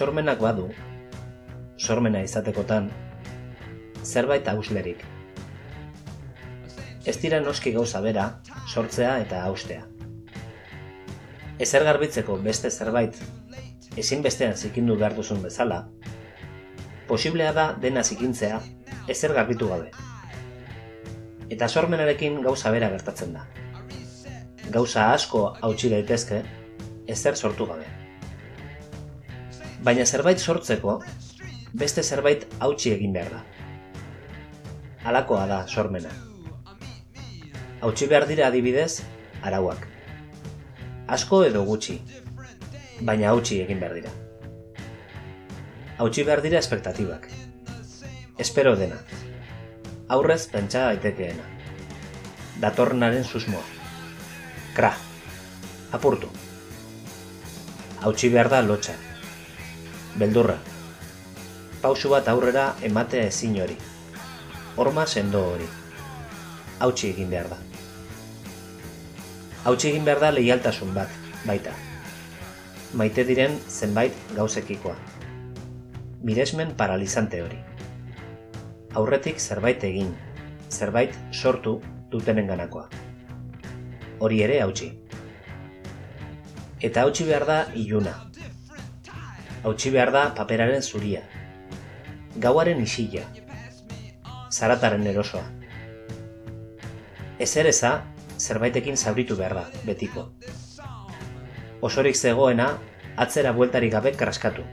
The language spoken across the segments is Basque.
sormenak badu, sormena izatekotan, zerbait hauslerik. Ez dira noski gauza bera, sortzea eta haustea. Ezer garbitzeko beste zerbait, ezinbestean zikindu behar duzun bezala, posiblea da dena zikintzea ezer garbitu gabe. Eta sormenarekin gauza bera gertatzen da. Gauza asko hautsi daitezke, ezer sortu gabe. Baina zerbait sortzeko, beste zerbait hautsi egin behar da. Halakoa da sormena. Hautsi behar dira adibidez, arauak. Asko edo gutxi, baina hautsi egin behar dira. Hautsi behar dira espektatibak. Espero dena. Aurrez pentsa daitekeena. Datornaren susmoa. Kra. Apurtu. Hautsi behar da lotxa. Beldurra. Pausu bat aurrera ematea ezin hori. Horma sendo hori. Hautsi egin behar da. Hautsi egin behar da leialtasun bat, baita. Maite diren zenbait gauzekikoa. Miresmen paralizante hori. Aurretik zerbait egin, zerbait sortu dutenen ganakoa. Hori ere hautsi. Eta hautsi behar da iluna. Hautsi behar da paperaren zuria. Gauaren isila. Zarataren erosoa. Ezer eza, zerbaitekin zauritu behar da, betiko. Osorik zegoena, atzera bueltarik gabe kraskatu.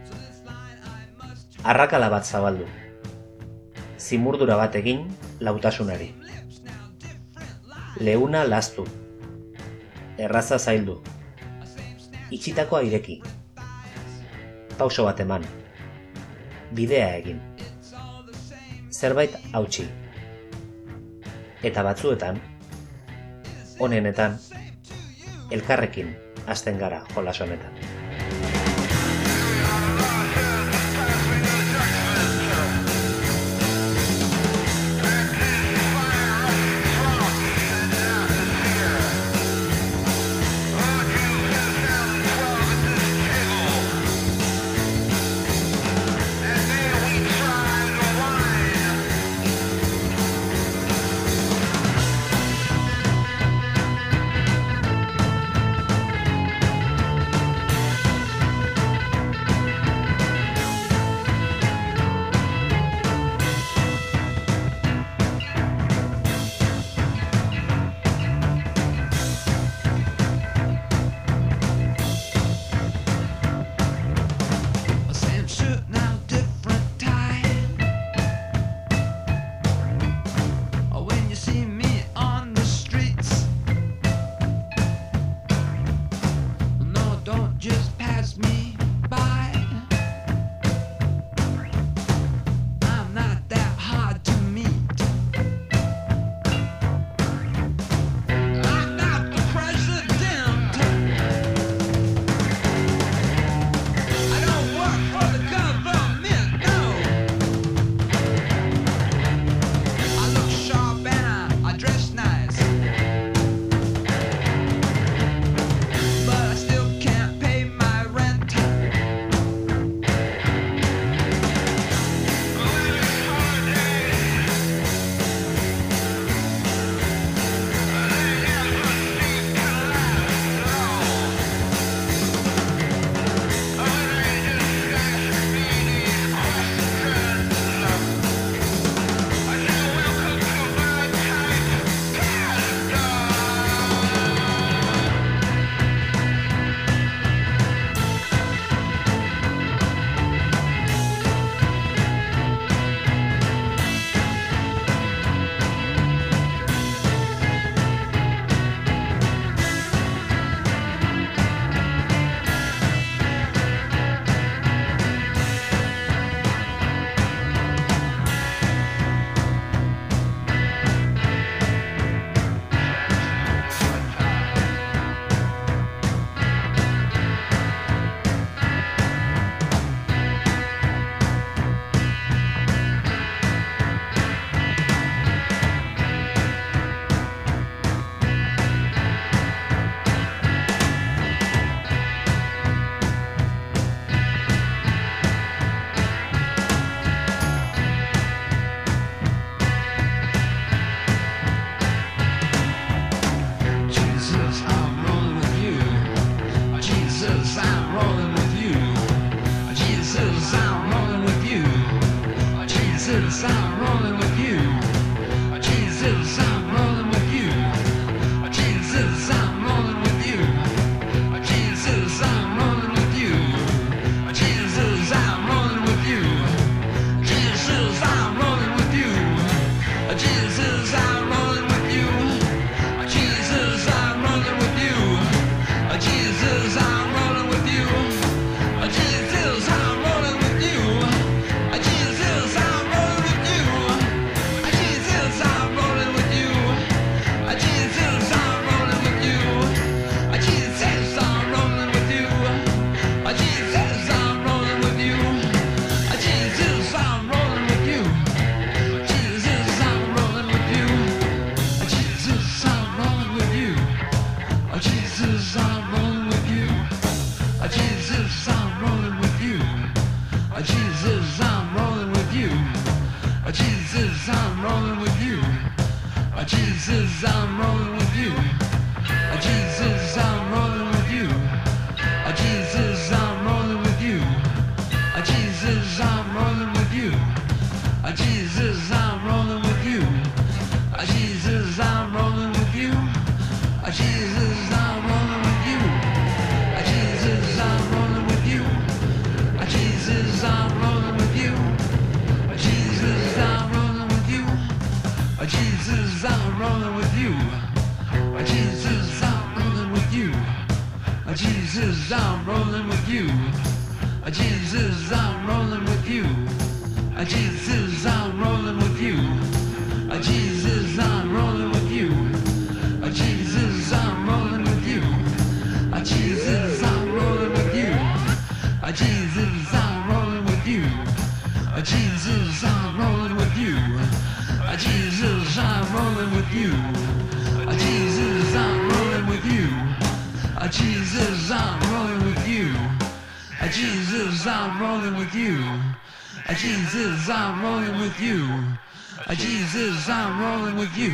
Arrakala bat zabaldu. Zimurdura bat egin, lautasunari. Leuna lastu. Erraza zaildu. Itxitako ireki. Pauso bat eman. Bidea egin. Zerbait hautsi. Eta batzuetan, honenetan, elkarrekin hasten gara jolas honetan. Uh, Jesus, I'm rolling with you. Uh, Jesus, I'm rolling with you. Uh, Jesus, I'm rolling with you. Jesus, I'm rolling with you. Jesus, I'm rolling with you. Jesus, I'm rolling with you. Jesus. Jesus, I'm rolling with you. Uh, Jesus, I'm rolling with you. Uh, Jesus, I'm rolling with you. Uh, Jesus, I'm rolling with you. Uh, Jesus, I'm rolling with you. Uh, Jesus, I'm rolling with you. Uh, Jesus, I'm rolling with you. Uh, Jesus, I'm rolling with you. Uh, Jesus, I'm rolling with you. Uh, Jesus, I'm rolling with you. Uh, Jesus, I'm rolling with you. Uh, Jesus, I'm rolling with you.